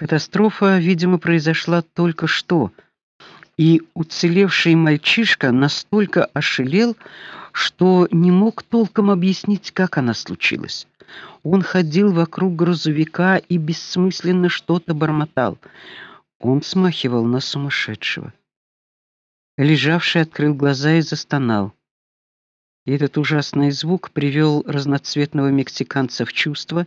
Катастрофа, видимо, произошла только что, и уцелевший мальчишка настолько ошалел, что не мог толком объяснить, как она случилась. Он ходил вокруг грузовика и бессмысленно что-то бормотал. Он смахивал на сумасшедшего. Лежавший открыл глаза и застонал. И этот ужасный звук привел разноцветного мексиканца в чувство,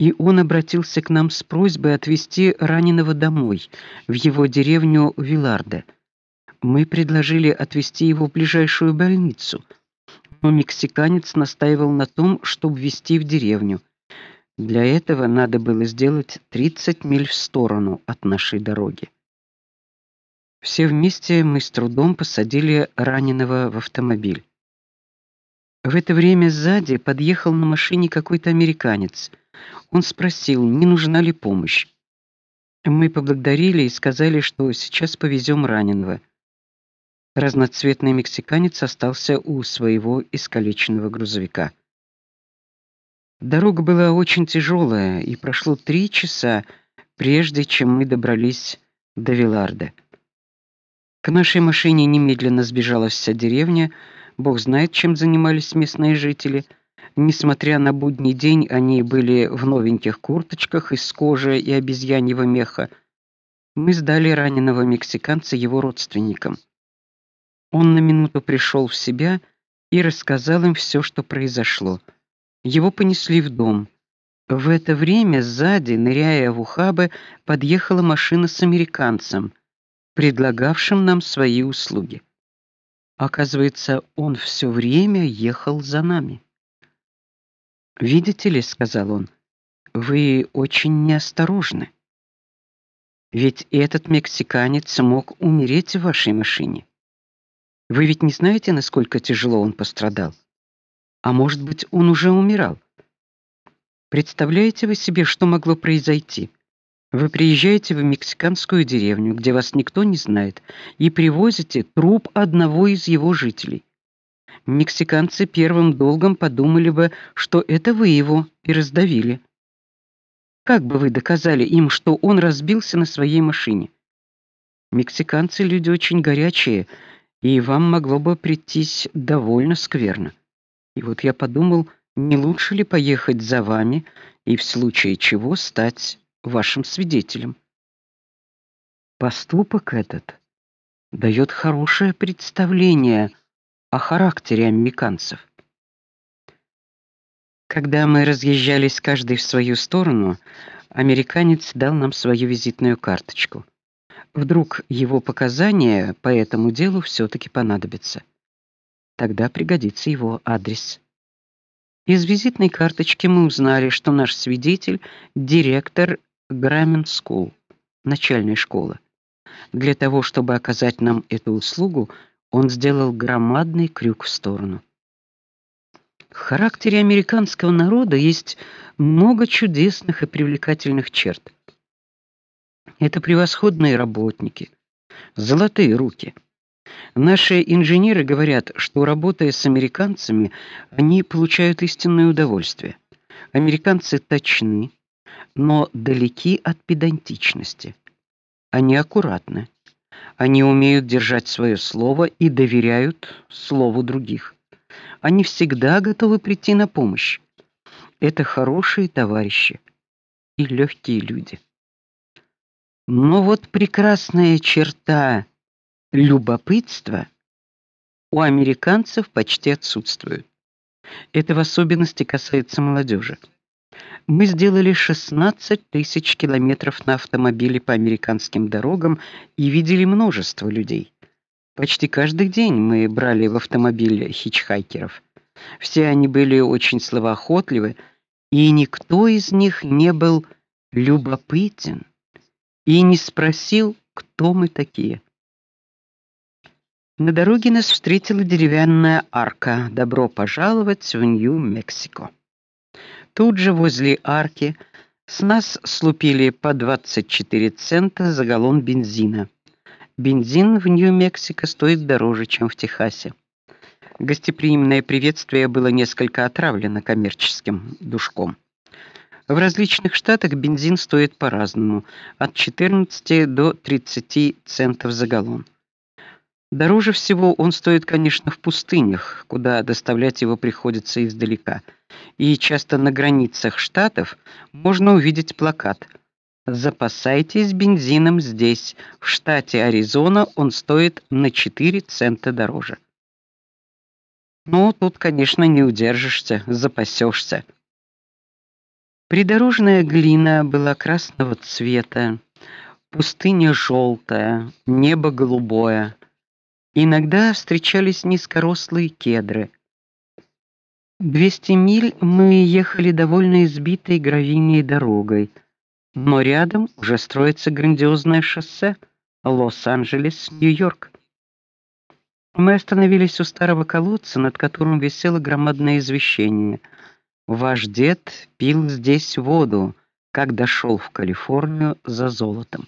и он обратился к нам с просьбой отвезти раненого домой, в его деревню Виларде. Мы предложили отвезти его в ближайшую больницу, но мексиканец настаивал на том, чтобы везти в деревню. Для этого надо было сделать 30 миль в сторону от нашей дороги. Все вместе мы с трудом посадили раненого в автомобиль. В это время сзади подъехал на машине какой-то американец. Он спросил, не нужна ли помощь. Мы поблагодарили и сказали, что сейчас повезем раненого. Разноцветный мексиканец остался у своего искалеченного грузовика. Дорога была очень тяжелая, и прошло три часа, прежде чем мы добрались до Виларда. К нашей машине немедленно сбежала вся деревня. Бог знает, чем занимались местные жители. Несмотря на будний день, они были в новеньких курточках из кожи и обезьяньего меха. Мы сдали раненого мексиканца его родственникам. Он на минуту пришел в себя и рассказал им все, что произошло. Его понесли в дом. В это время сзади, ныряя в ухабы, подъехала машина с американцем предлагавшим нам свои услуги. Оказывается, он все время ехал за нами. Видите ли, сказал он, вы очень неосторожны. Ведь этот мексиканец мог умереть в вашей машине. Вы ведь не знаете, насколько тяжело он пострадал. А может быть, он уже умирал. Представляете вы себе, что могло произойти? Вы приезжаете в мексиканскую деревню, где вас никто не знает, и привозите труп одного из его жителей. Мексиканцы первым долгом подумали бы, что это вы его и раздавили. Как бы вы доказали им, что он разбился на своей машине? Мексиканцы люди очень горячие, и вам могло бы прийтись довольно скверно. И вот я подумал, не лучше ли поехать за вами и в случае чего стать вашим свидетелем. Поступок этот дает хорошее представление о характере американцев. Когда мы разъезжались каждый в свою сторону, американец дал нам свою визитную карточку. Вдруг его показания по этому делу все таки понадобятся. Тогда пригодится его адрес. Из визитной карточки мы узнали, что наш свидетель директор Grammar School, начальной школы. Для того, чтобы оказать нам эту услугу, он сделал громадный крюк в сторону. В характере американского народа есть много чудесных и привлекательных черт. Это превосходные работники, золотые руки. Наши инженеры говорят, что работая с американцами, они получают истинное удовольствие. Американцы точны, но далеки от педантичности. Они аккуратны. Они умеют держать свое слово и доверяют слову других. Они всегда готовы прийти на помощь. Это хорошие товарищи и легкие люди. Но вот прекрасная черта любопытства у американцев почти отсутствует. Это в особенности касается молодежи. Мы сделали 16 тысяч километров на автомобиле по американским дорогам и видели множество людей. Почти каждый день мы брали в автомобиль хичхайкеров. Все они были очень словоохотливы, и никто из них не был любопытен и не спросил, кто мы такие. На дороге нас встретила деревянная арка. Добро пожаловать в Нью-Мексико. Тут же возле арки с нас слупили по 24 цента за галлон бензина. Бензин в Нью-Мексико стоит дороже, чем в Техасе. Гостеприимное приветствие было несколько отравлено коммерческим душком. В различных штатах бензин стоит по-разному, от 14 до 30 центов за галлон. Дороже всего он стоит, конечно, в пустынях, куда доставлять его приходится издалека. И часто на границах штатов можно увидеть плакат: "Запасайтесь бензином здесь. В штате Аризона он стоит на 4 цента дороже". Ну, тут, конечно, не удержишься, запасешься. Придорожная глина была красного цвета, пустыня желтая, небо голубое. Иногда встречались низкорослые кедры. 200 миль мы ехали довольно избитой гравийной дорогой, но рядом уже строится грандиозное шоссе Лос-Анджелес-Нью-Йорк. Мы остановились у старого колодца, над которым висело громадное извещение. Ваш дед пил здесь воду, когда шел в Калифорнию за золотом.